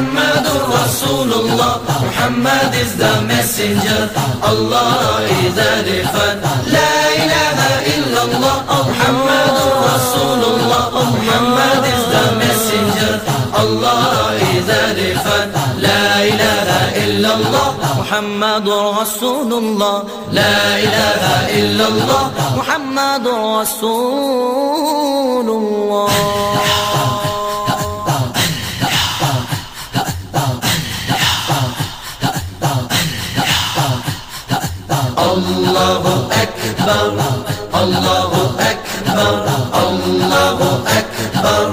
محمد رسول الله. محمد is the messenger. الله إذا لفت. لا إله إلا الله. محمد رسول الله. محمد is the messenger. الله إذا لفت. لا إله إلا الله. محمد رسول الله. لا إله إلا الله. محمد رسول الله. أكبر الله أكبر الله أكبر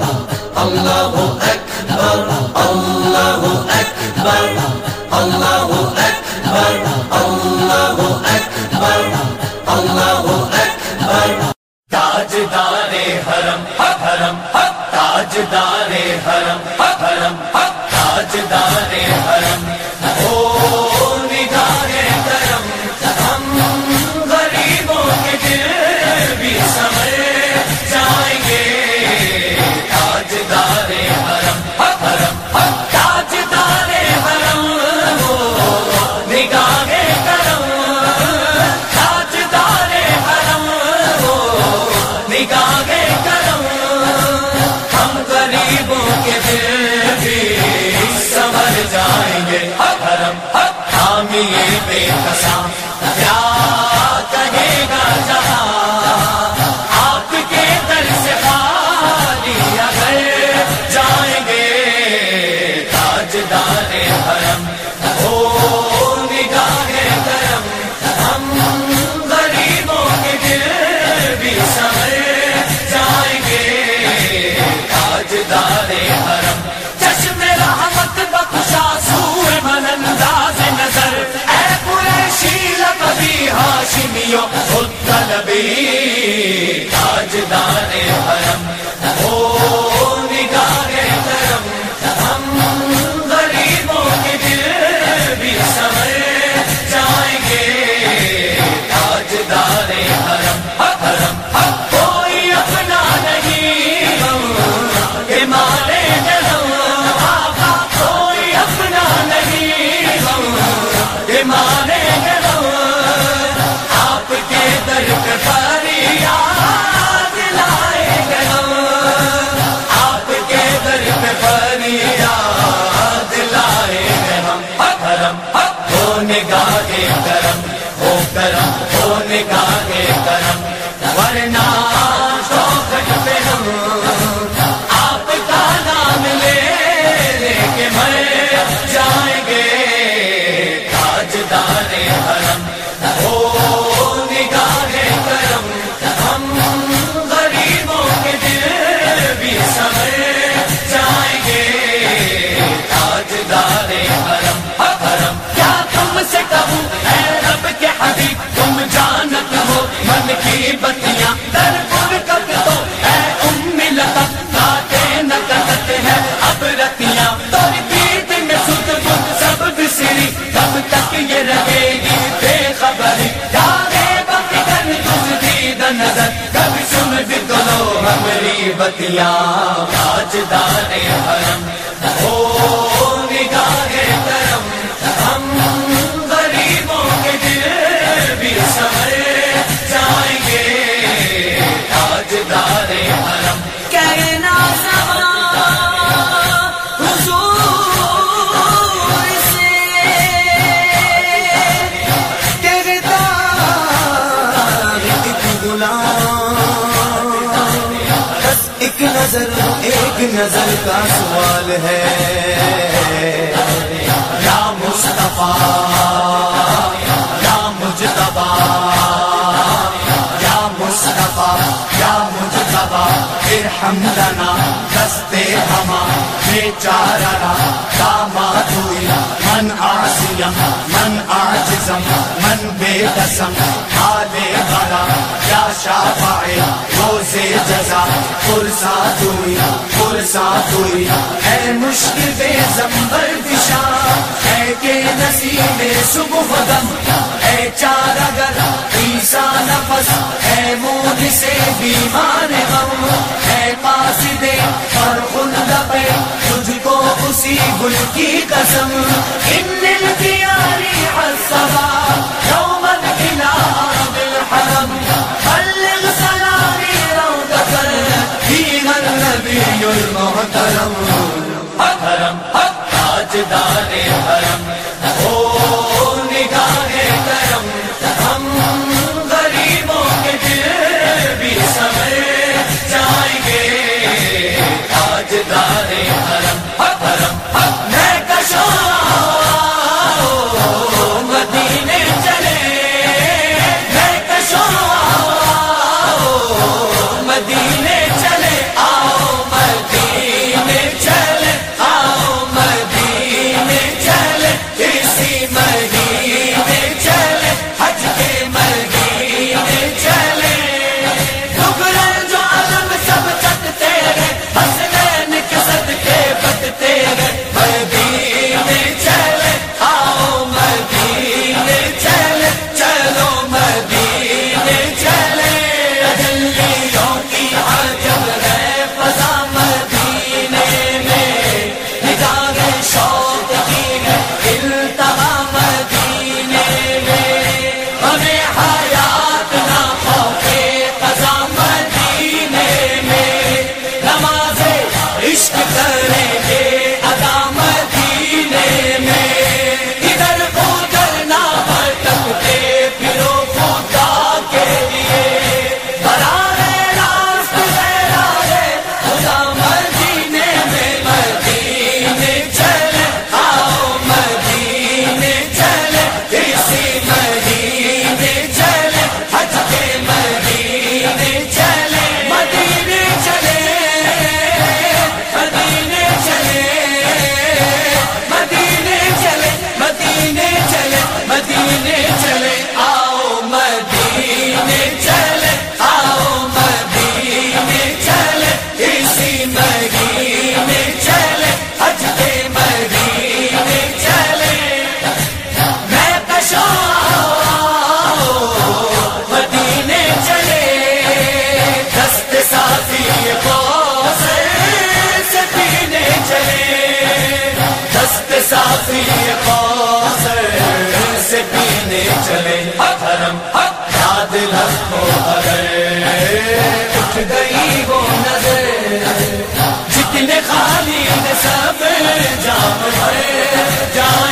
الله أكبر الله أكبر الله أكبر الله أكبر الله أكبر تاجدار حرم حرم تاجدار حرم نبیوں خود نبی تاجدان حرم۔ ہو کی بتیاں در پر اے ام کاتے نہ اب رتیاں پیٹ میں سد بد سب بسری کب تک یہ رہے گی بے خبری نظر سن بھی تو ہمری بتیاں تاجدار حرم ہو نظر ایک نظر کا سوال ہے۔ یا مصطفیٰ، یا مجتبا یا مصطفیٰ، یا مجتبا ارحم لنا دستے ہما بیچارنا دامات ہوئی من آسیم من آجزم، من بے قسم جزا فرسا ہے مشکل بے زمبر دشا ہے کہ نصیب صبح غم ہے چار اگر عیسا نفس ہے مون سے بیمار غم۔ ہے قاصد پر خلد پہ، تجھ کو اسی گل کی قسم۔ ان نے شافی پینے چلے حرم گئی وہ نظر جتنے خالی سب جام ہے جام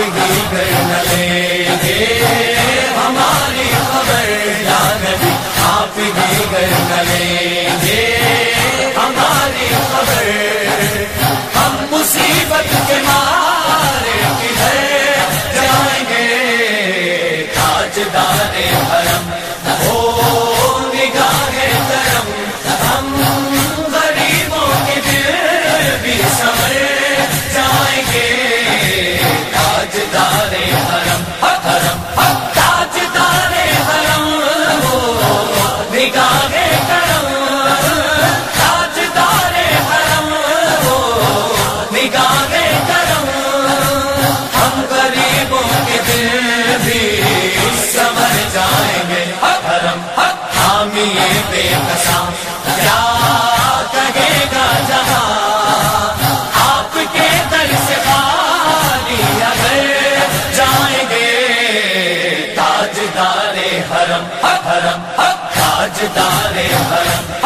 to you, baby. تاجدار حرم